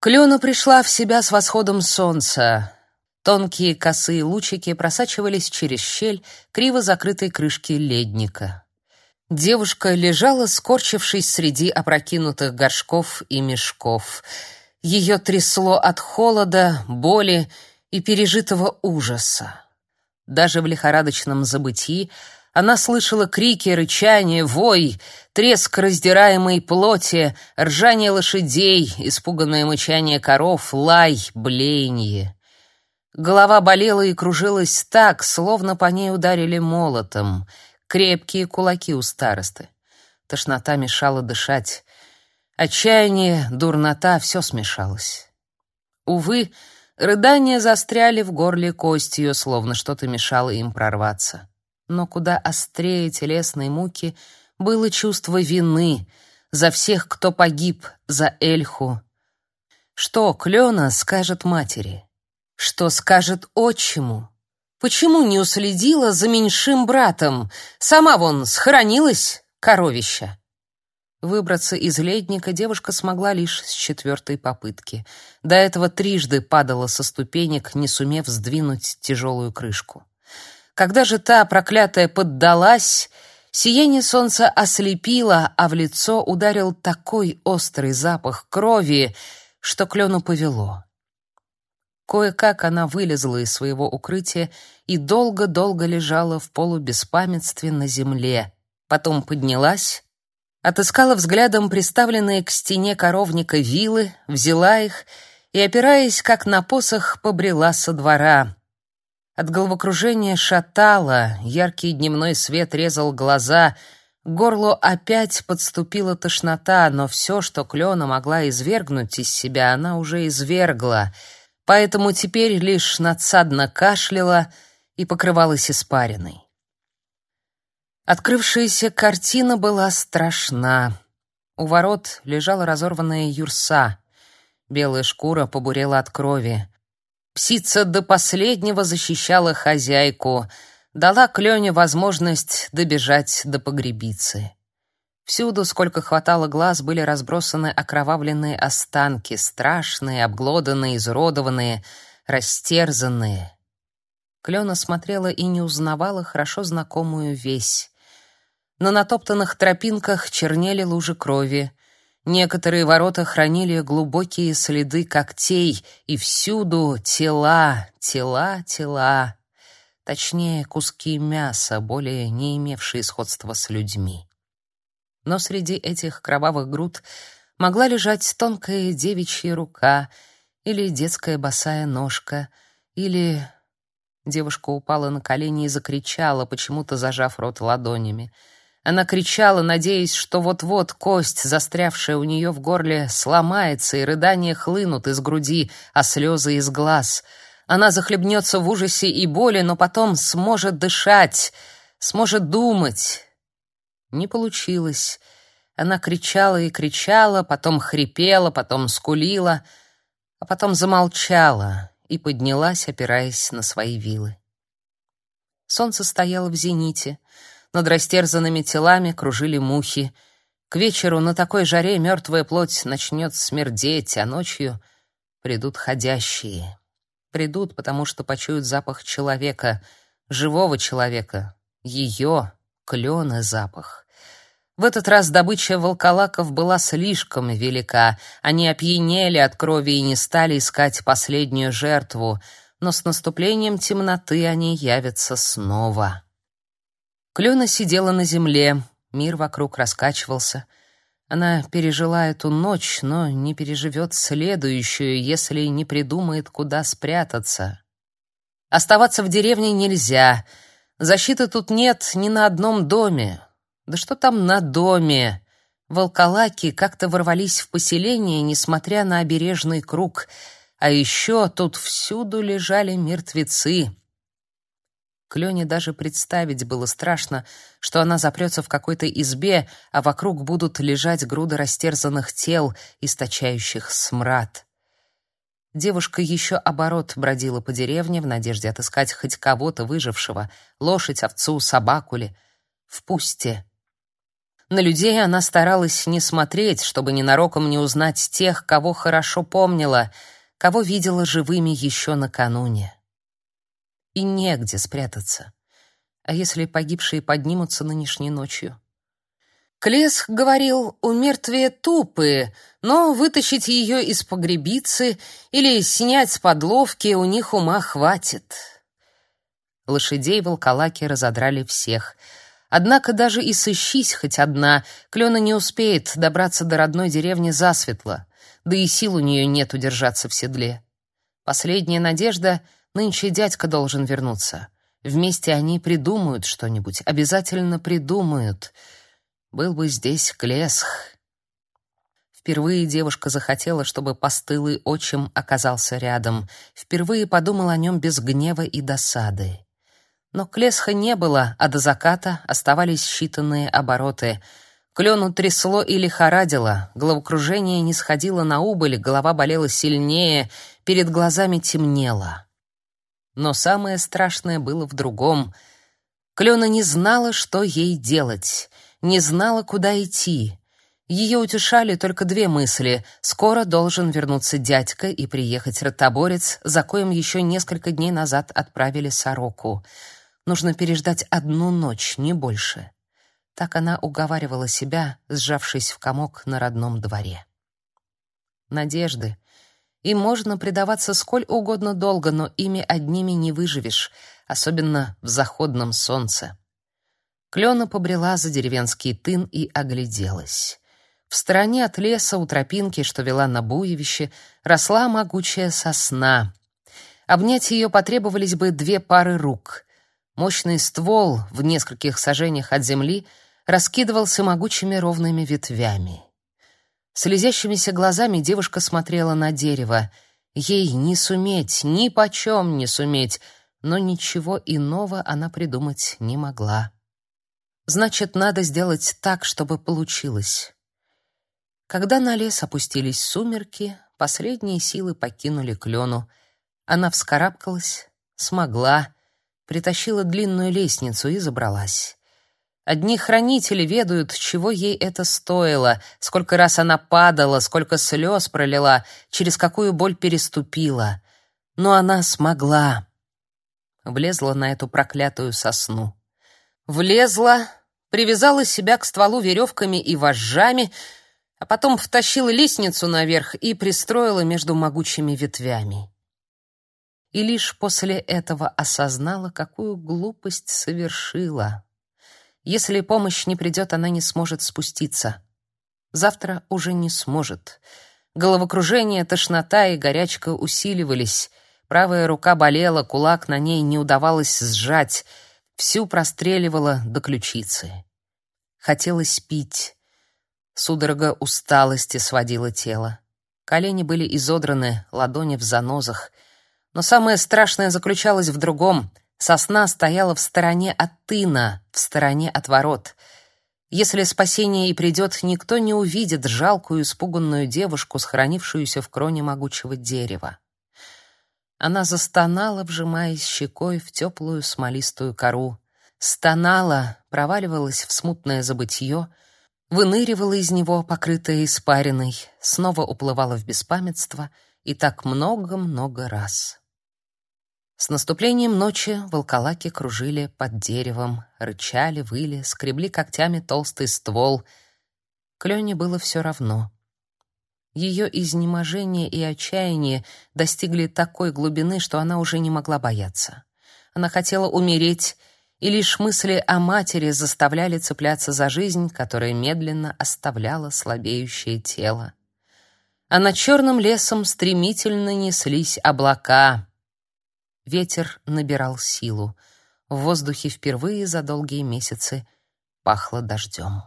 Клена пришла в себя с восходом солнца. Тонкие косые лучики просачивались через щель криво закрытой крышки ледника. Девушка лежала, скорчившись среди опрокинутых горшков и мешков. Ее трясло от холода, боли и пережитого ужаса. Даже в лихорадочном забытии она слышала крики, рычание, вой, треск раздираемой плоти, ржание лошадей, испуганное мычание коров, лай, блеяние. Голова болела и кружилась так, словно по ней ударили молотом. Крепкие кулаки у старосты. Тошнота мешала дышать. Отчаяние, дурнота — все смешалось. Увы, рыдания застряли в горле костью, словно что-то мешало им прорваться но куда острее телесной муки было чувство вины за всех, кто погиб за Эльху. Что Клена скажет матери? Что скажет отчиму? Почему не уследила за меньшим братом? Сама вон схоронилась, коровища. Выбраться из ледника девушка смогла лишь с четвертой попытки. До этого трижды падала со ступенек, не сумев сдвинуть тяжелую крышку. Когда же та проклятая поддалась, сияние солнца ослепило, а в лицо ударил такой острый запах крови, что клену повело. Кое-как она вылезла из своего укрытия и долго-долго лежала в полубеспамятстве на земле. Потом поднялась, отыскала взглядом приставленные к стене коровника вилы, взяла их и, опираясь как на посох, побрела со двора. От головокружения шатало, яркий дневной свет резал глаза, к горлу опять подступила тошнота, но все, что Клена могла извергнуть из себя, она уже извергла, поэтому теперь лишь надсадно кашляла и покрывалась испариной. Открывшаяся картина была страшна. У ворот лежала разорванная юрса. Белая шкура побурела от крови. Псица до последнего защищала хозяйку, дала Клене возможность добежать до погребицы. Всюду, сколько хватало глаз, были разбросаны окровавленные останки, страшные, обглоданные, изуродованные, растерзанные. Клена смотрела и не узнавала хорошо знакомую весь. На натоптанных тропинках чернели лужи крови, Некоторые ворота хранили глубокие следы когтей, и всюду тела, тела, тела. Точнее, куски мяса, более не имевшие сходства с людьми. Но среди этих кровавых груд могла лежать тонкая девичья рука или детская босая ножка, или... Девушка упала на колени и закричала, почему-то зажав рот ладонями — она кричала, надеясь, что вот-вот кость, застрявшая у нее в горле, сломается, и рыдания хлынут из груди, а слезы из глаз. Она захлебнется в ужасе и боли, но потом сможет дышать, сможет думать. Не получилось. Она кричала и кричала, потом хрипела, потом скулила, а потом замолчала и поднялась, опираясь на свои вилы. Солнце стояло в зените — над растерзанными телами кружили мухи. К вечеру на такой жаре мертвая плоть начнет смердеть, а ночью придут ходящие. Придут, потому что почуют запах человека, живого человека, ее, клёна запах. В этот раз добыча волколаков была слишком велика. Они опьянели от крови и не стали искать последнюю жертву, но с наступлением темноты они явятся снова. Клена сидела на земле, мир вокруг раскачивался. Она пережила эту ночь, но не переживет следующую, если не придумает, куда спрятаться. Оставаться в деревне нельзя. Защиты тут нет ни на одном доме. Да что там на доме? Волколаки как-то ворвались в поселение, несмотря на обережный круг. А еще тут всюду лежали мертвецы. Клене даже представить было страшно, что она запрется в какой-то избе, а вокруг будут лежать груды растерзанных тел, источающих смрад. Девушка еще оборот бродила по деревне в надежде отыскать хоть кого-то выжившего, лошадь, овцу, собаку ли, в пусте. На людей она старалась не смотреть, чтобы ненароком не узнать тех, кого хорошо помнила, кого видела живыми еще накануне. И негде спрятаться. А если погибшие поднимутся нынешней ночью? Клесх говорил, у мертвия тупые, но вытащить ее из погребицы или снять с подловки у них ума хватит. Лошадей волколаки разодрали всех. Однако даже и сыщись хоть одна, Клена не успеет добраться до родной деревни засветло, да и сил у нее нет удержаться в седле. Последняя надежда — нынче дядька должен вернуться. Вместе они придумают что-нибудь, обязательно придумают. Был бы здесь Клесх. Впервые девушка захотела, чтобы постылый отчим оказался рядом. Впервые подумала о нем без гнева и досады. Но Клесха не было, а до заката оставались считанные обороты. Клену трясло и лихорадило, головокружение не сходило на убыль, голова болела сильнее, перед глазами темнело. Но самое страшное было в другом. Клена не знала, что ей делать, не знала, куда идти. Ее утешали только две мысли. Скоро должен вернуться дядька и приехать ротоборец, за коим еще несколько дней назад отправили сороку — Нужно переждать одну ночь, не больше. Так она уговаривала себя, сжавшись в комок на родном дворе. Надежды. И можно предаваться сколь угодно долго, но ими одними не выживешь, особенно в заходном солнце. Клена побрела за деревенский тын и огляделась. В стороне от леса у тропинки, что вела на буевище, росла могучая сосна. Обнять ее потребовались бы две пары рук. Мощный ствол в нескольких сажениях от земли раскидывался могучими ровными ветвями. Слезящимися глазами девушка смотрела на дерево. Ей не суметь, ни почем не суметь, но ничего иного она придумать не могла. Значит, надо сделать так, чтобы получилось. Когда на лес опустились сумерки, последние силы покинули клену. Она вскарабкалась, смогла, притащила длинную лестницу и забралась. Одни хранители ведают, чего ей это стоило, сколько раз она падала, сколько слез пролила, через какую боль переступила. Но она смогла. Влезла на эту проклятую сосну. Влезла, привязала себя к стволу веревками и вожжами, а потом втащила лестницу наверх и пристроила между могучими ветвями и лишь после этого осознала, какую глупость совершила. Если помощь не придет, она не сможет спуститься. Завтра уже не сможет. Головокружение, тошнота и горячка усиливались. Правая рука болела, кулак на ней не удавалось сжать, всю простреливала до ключицы. Хотелось пить. Судорога усталости сводила тело. Колени были изодраны, ладони в занозах — но самое страшное заключалось в другом. Сосна стояла в стороне от тына, в стороне от ворот. Если спасение и придет, никто не увидит жалкую испуганную девушку, схоронившуюся в кроне могучего дерева. Она застонала, вжимаясь щекой в теплую смолистую кору. Стонала, проваливалась в смутное забытье, выныривала из него, покрытая испариной, снова уплывала в беспамятство — и так много-много раз. С наступлением ночи волколаки кружили под деревом, рычали, выли, скребли когтями толстый ствол. Клёне было все равно. Ее изнеможение и отчаяние достигли такой глубины, что она уже не могла бояться. Она хотела умереть, и лишь мысли о матери заставляли цепляться за жизнь, которая медленно оставляла слабеющее тело а над черным лесом стремительно неслись облака. Ветер набирал силу. В воздухе впервые за долгие месяцы пахло дождем.